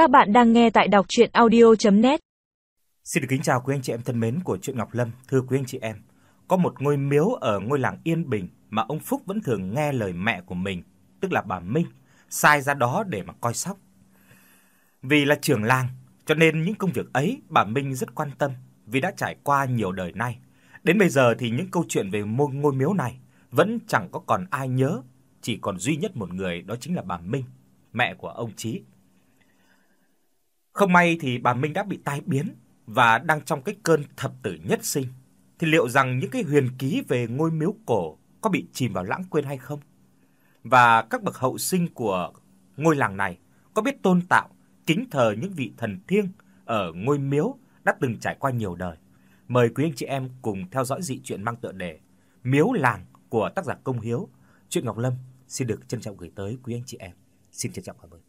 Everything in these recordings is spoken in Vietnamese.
Các bạn đang nghe tại đọc audio net Xin được kính chào quý anh chị em thân mến của truyện Ngọc Lâm, thưa quý anh chị em. Có một ngôi miếu ở ngôi làng Yên Bình mà ông Phúc vẫn thường nghe lời mẹ của mình, tức là bà Minh, sai ra đó để mà coi sóc. Vì là trưởng làng, cho nên những công việc ấy bà Minh rất quan tâm vì đã trải qua nhiều đời nay. Đến bây giờ thì những câu chuyện về ngôi, ngôi miếu này vẫn chẳng có còn ai nhớ, chỉ còn duy nhất một người đó chính là bà Minh, mẹ của ông Chí. Không may thì bà Minh đã bị tai biến và đang trong cái cơn thập tử nhất sinh. Thì liệu rằng những cái huyền ký về ngôi miếu cổ có bị chìm vào lãng quên hay không? Và các bậc hậu sinh của ngôi làng này có biết tôn tạo, kính thờ những vị thần thiêng ở ngôi miếu đã từng trải qua nhiều đời. Mời quý anh chị em cùng theo dõi dị truyện mang tựa đề Miếu làng của tác giả Công Hiếu. Truyện Ngọc Lâm xin được trân trọng gửi tới quý anh chị em. Xin trân trọng cảm ơn.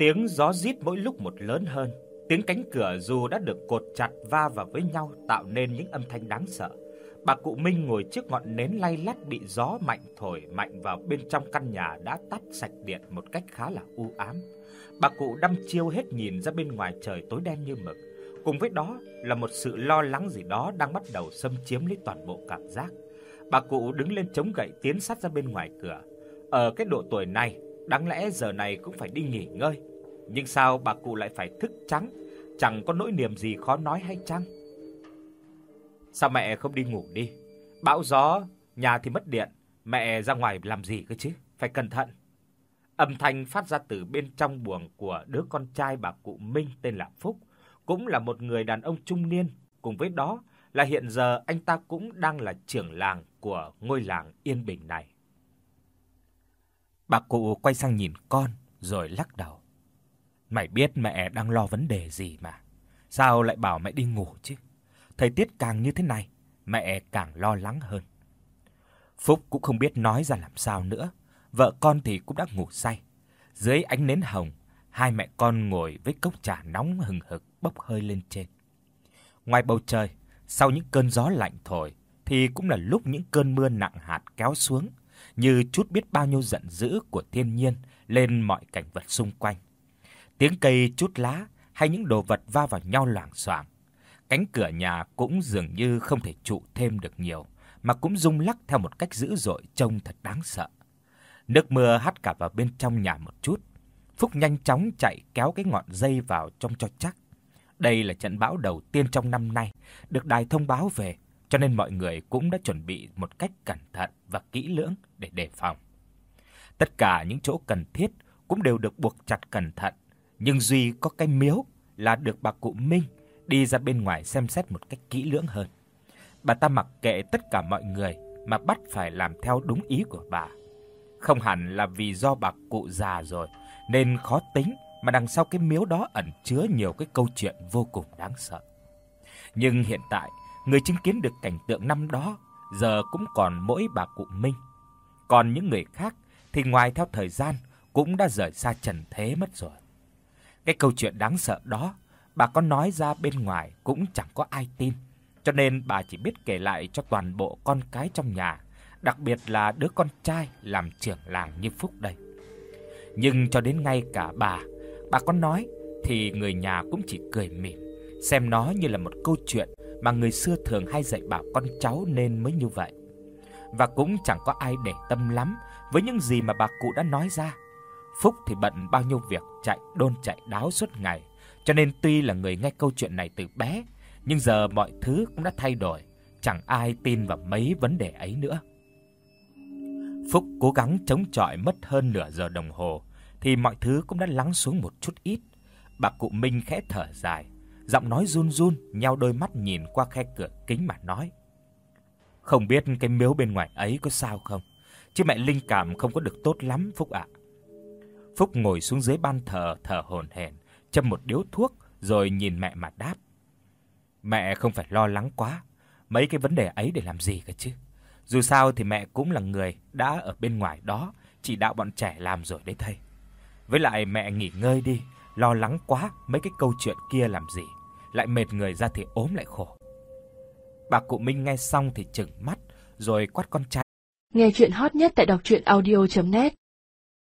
Tiếng gió rít mỗi lúc một lớn hơn, tiếng cánh cửa dù đã được cột chặt va vào với nhau tạo nên những âm thanh đáng sợ. Bà cụ Minh ngồi trước ngọn nến lay lắt bị gió mạnh thổi mạnh vào bên trong căn nhà đã tắt sạch điện một cách khá là u ám. Bà cụ đăm chiêu hết nhìn ra bên ngoài trời tối đen như mực, cùng với đó là một sự lo lắng gì đó đang bắt đầu xâm chiếm lấy toàn bộ cảm giác. Bà cụ đứng lên chống gậy tiến sát ra bên ngoài cửa. Ở cái độ tuổi này, đáng lẽ giờ này cũng phải đi nghỉ ngơi, nhưng sao bà cụ lại phải thức trắng, chẳng có nỗi niềm gì khó nói hay chăng? Sao mẹ không đi ngủ đi? Bão gió, nhà thì mất điện, mẹ ra ngoài làm gì cơ chứ? Phải cẩn thận. Âm thanh phát ra từ bên trong buồng của đứa con trai bà cụ Minh tên là Phúc, cũng là một người đàn ông trung niên, cùng với đó là hiện giờ anh ta cũng đang là trưởng làng của ngôi làng Yên Bình này. Bà cụ quay sang nhìn con rồi lắc đầu. Mày biết mẹ đang lo vấn đề gì mà, sao lại bảo mẹ đi ngủ chứ? Thời tiết càng như thế này, mẹ càng lo lắng hơn. Phúc cũng không biết nói ra làm sao nữa, vợ con thì cũng đã ngủ say. Dưới ánh nến hồng, hai mẹ con ngồi với cốc trà nóng hừng hực bốc hơi lên trên. Ngoài bầu trời, sau những cơn gió lạnh thổi thì cũng là lúc những cơn mưa nặng hạt kéo xuống, như chút biết bao nhiêu giận dữ của thiên nhiên lên mọi cảnh vật xung quanh. Tiếng cây chút lá hay những đồ vật va vào nhau loảng xoảng. Cánh cửa nhà cũng dường như không thể trụ thêm được nhiều, mà cũng rung lắc theo một cách dữ dội trông thật đáng sợ. Nước mưa hắt cả vào bên trong nhà một chút. Phúc nhanh chóng chạy kéo cái ngọn dây vào trong cho chắc. Đây là trận bão đầu tiên trong năm nay, được đài thông báo về, cho nên mọi người cũng đã chuẩn bị một cách cẩn thận và kỹ lưỡng để đề phòng. Tất cả những chỗ cần thiết cũng đều được buộc chặt cẩn thận, nhưng duy có cái miếu là được bà cụ Minh đi ra bên ngoài xem xét một cách kỹ lưỡng hơn. Bà ta mặc kệ tất cả mọi người mà bắt phải làm theo đúng ý của bà. Không hẳn là vì do bà cụ già rồi nên khó tính mà đằng sau cái miếu đó ẩn chứa nhiều cái câu chuyện vô cùng đáng sợ. Nhưng hiện tại, người chứng kiến được cảnh tượng năm đó giờ cũng còn mỗi bà cụ Minh. Còn những người khác thì ngoài theo thời gian cũng đã rời xa trần thế mất rồi. Cái câu chuyện đáng sợ đó, bà có nói ra bên ngoài cũng chẳng có ai tin, cho nên bà chỉ biết kể lại cho toàn bộ con cái trong nhà, đặc biệt là đứa con trai làm trưởng làng như Phúc đây. Nhưng cho đến ngay cả bà, bà có nói thì người nhà cũng chỉ cười mỉm, xem nó như là một câu chuyện mà người xưa thường hay dạy bảo con cháu nên mới như vậy. Và cũng chẳng có ai để tâm lắm với những gì mà bà cụ đã nói ra. Phúc thì bận bao nhiêu việc chạy đôn chạy đáo suốt ngày, cho nên tuy là người nghe câu chuyện này từ bé, nhưng giờ mọi thứ cũng đã thay đổi, chẳng ai tin vào mấy vấn đề ấy nữa. Phúc cố gắng chống chọi mất hơn nửa giờ đồng hồ thì mọi thứ cũng đã lắng xuống một chút ít. Bà cụ Minh khẽ thở dài, giọng nói run run, nheo đôi mắt nhìn qua khe cửa kính mà nói: "Không biết cái miếu bên ngoài ấy có sao không, chứ mẹ linh cảm không có được tốt lắm Phúc ạ." Phúc ngồi xuống dưới ban thờ thở hổn hển, châm một điếu thuốc rồi nhìn mẹ mà đáp: "Mẹ không phải lo lắng quá, mấy cái vấn đề ấy để làm gì cả chứ. Dù sao thì mẹ cũng là người đã ở bên ngoài đó chỉ đạo bọn trẻ làm rồi đấy thầy. Với lại mẹ nghỉ ngơi đi, lo lắng quá mấy cái câu chuyện kia làm gì, lại mệt người ra thì ốm lại khổ." Bà cụ Minh nghe xong thì trừng mắt rồi quát con trai. Nghe chuyện hot nhất tại đọc audio net